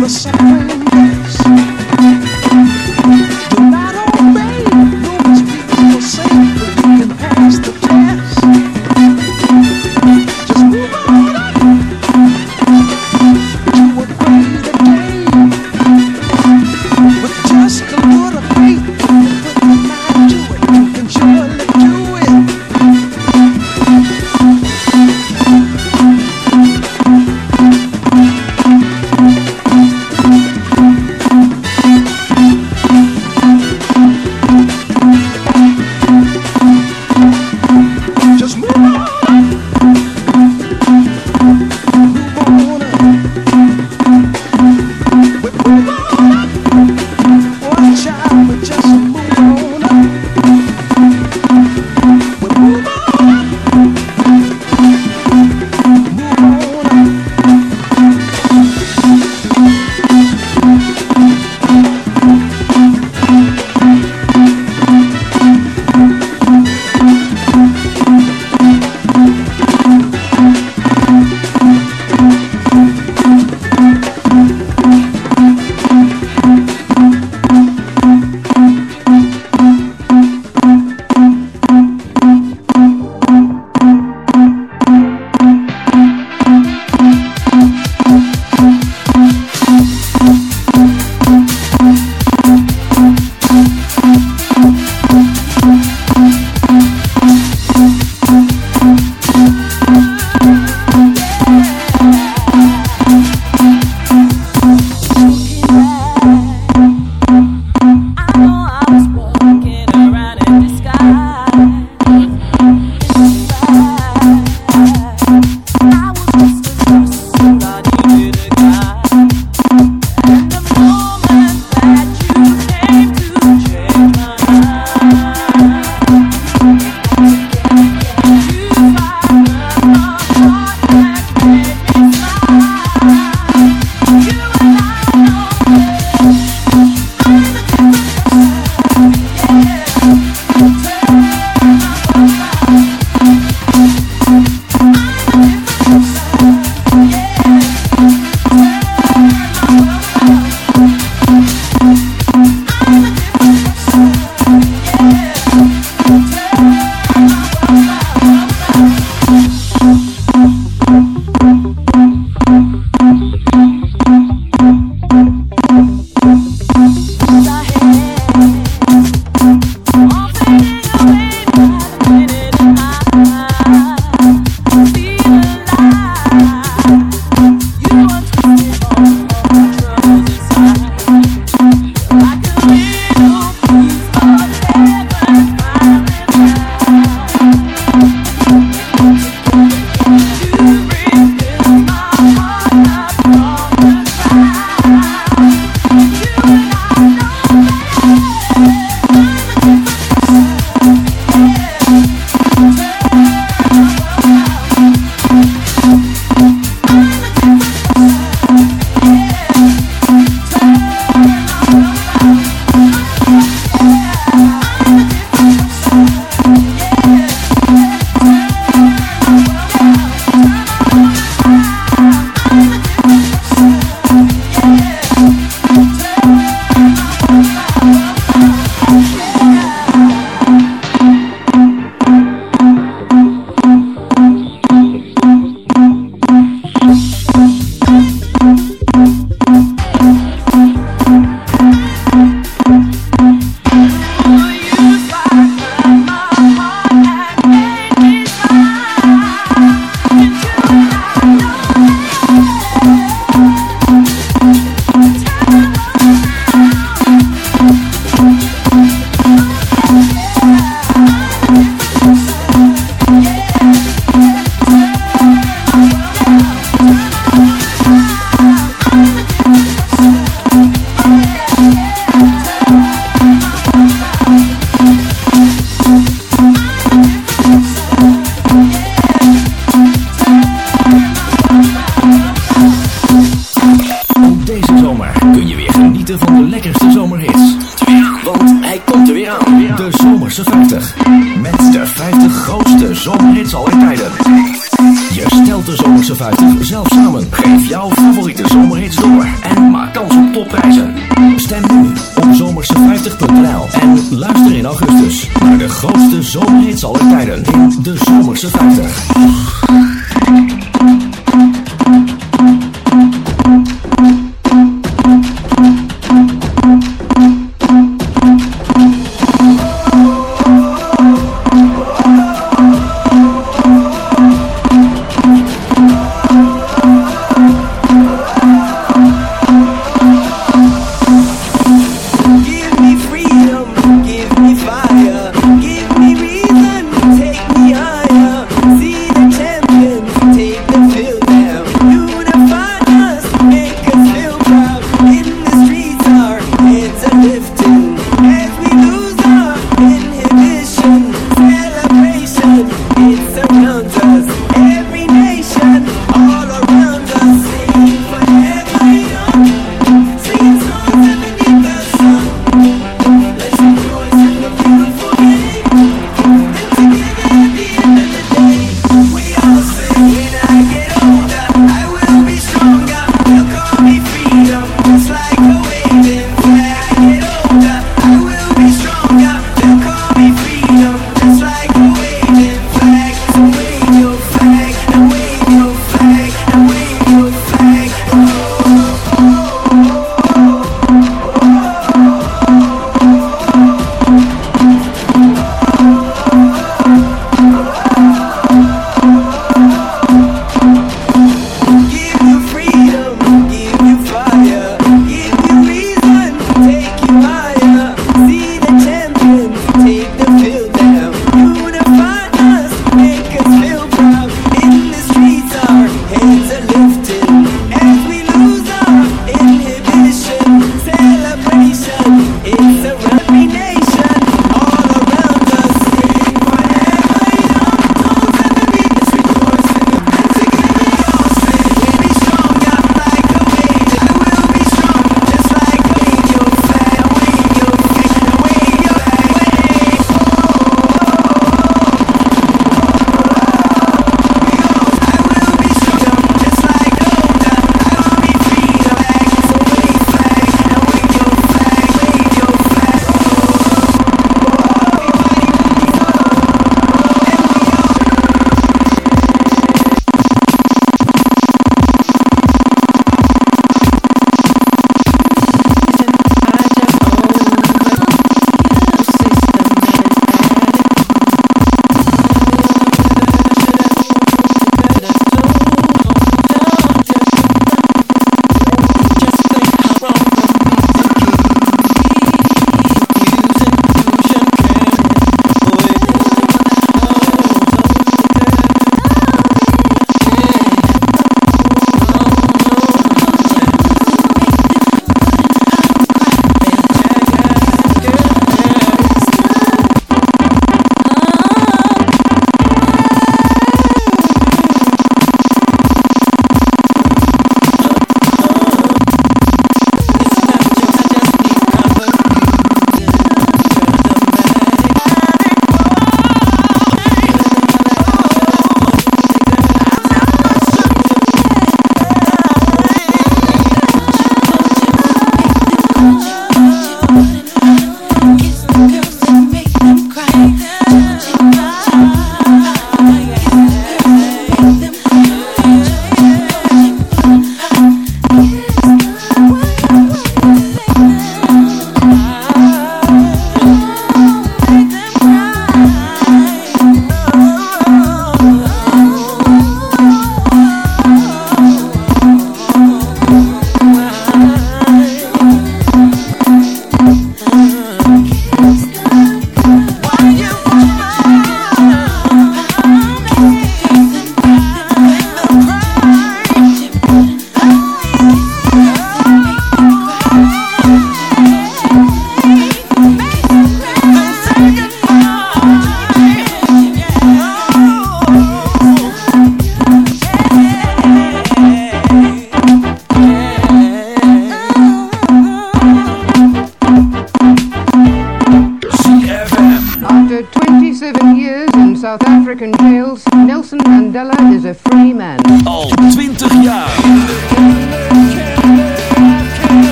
the sun.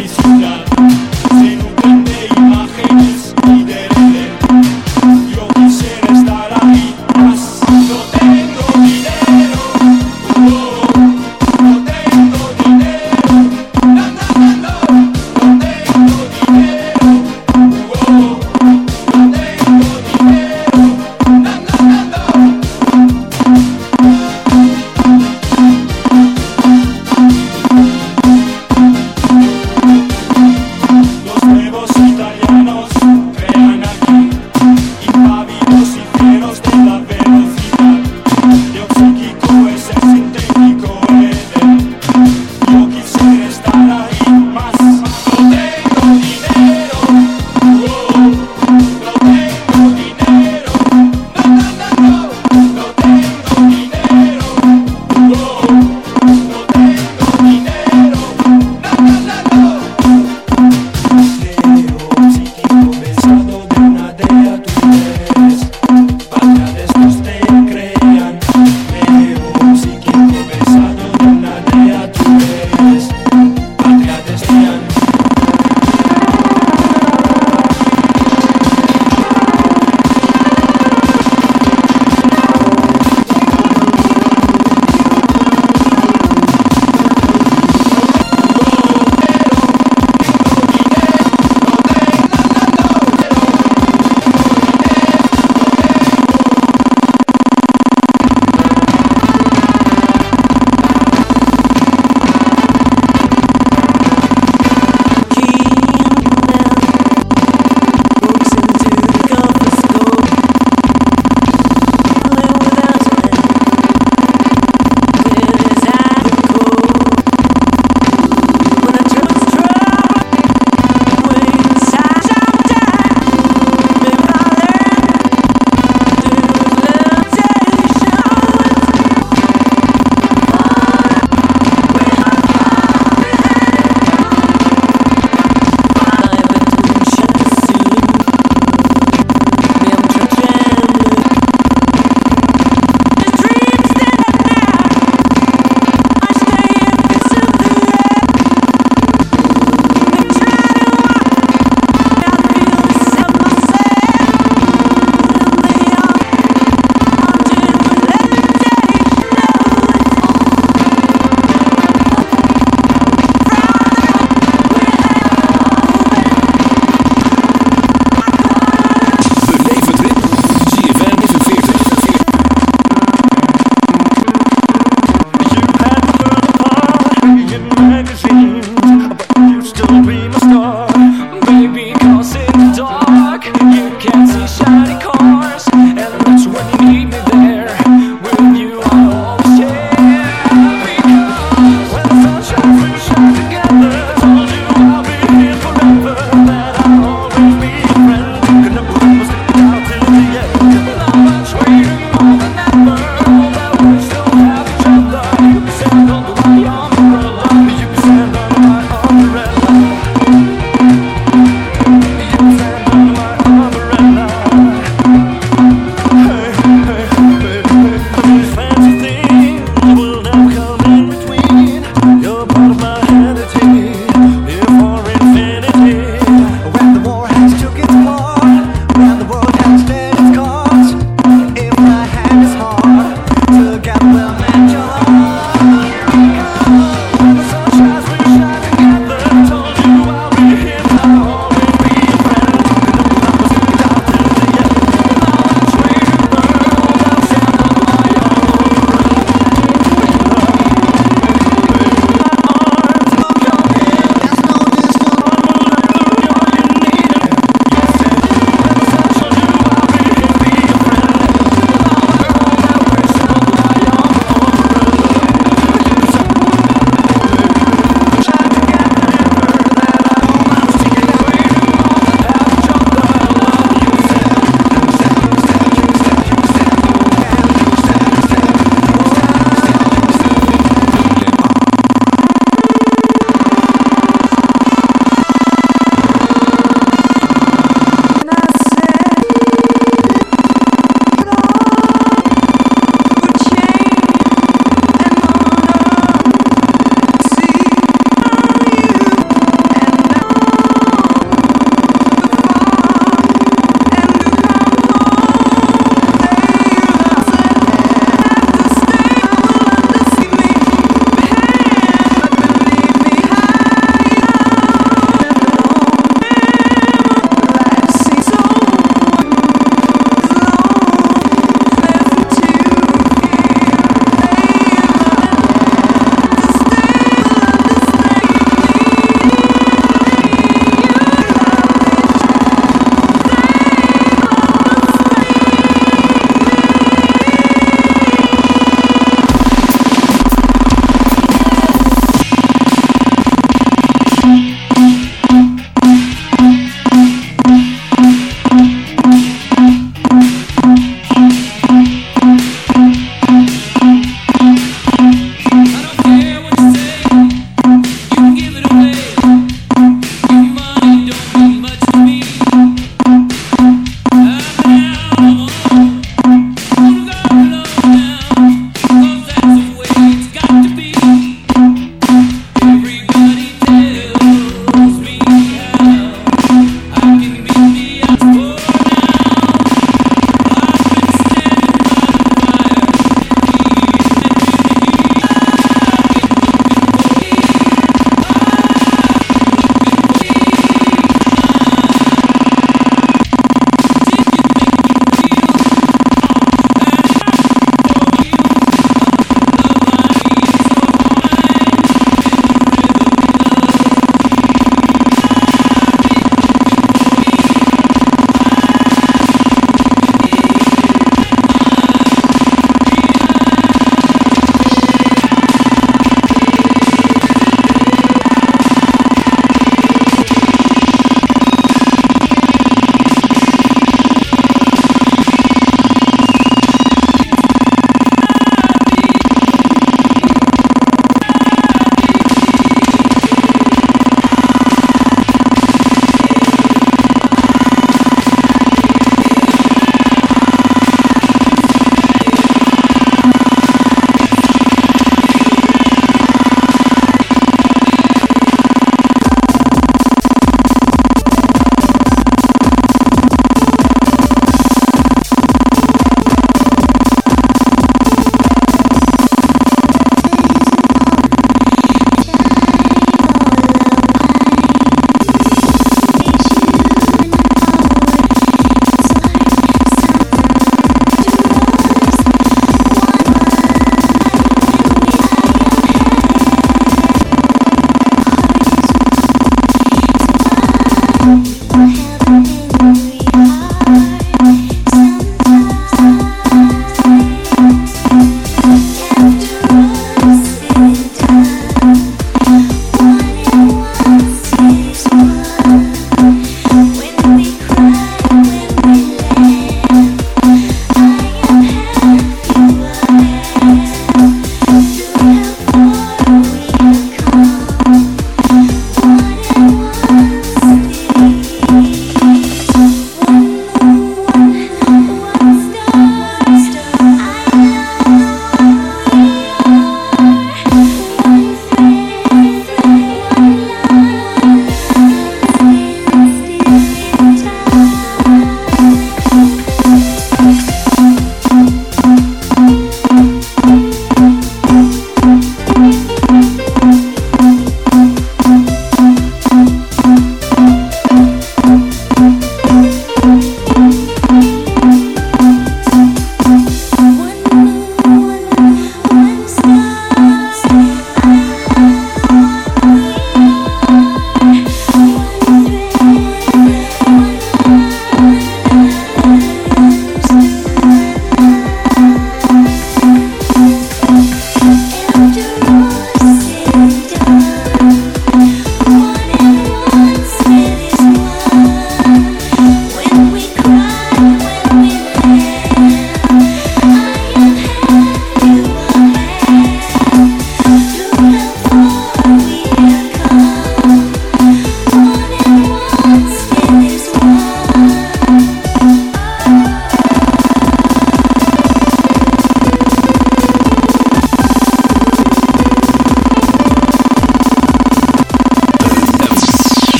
peace.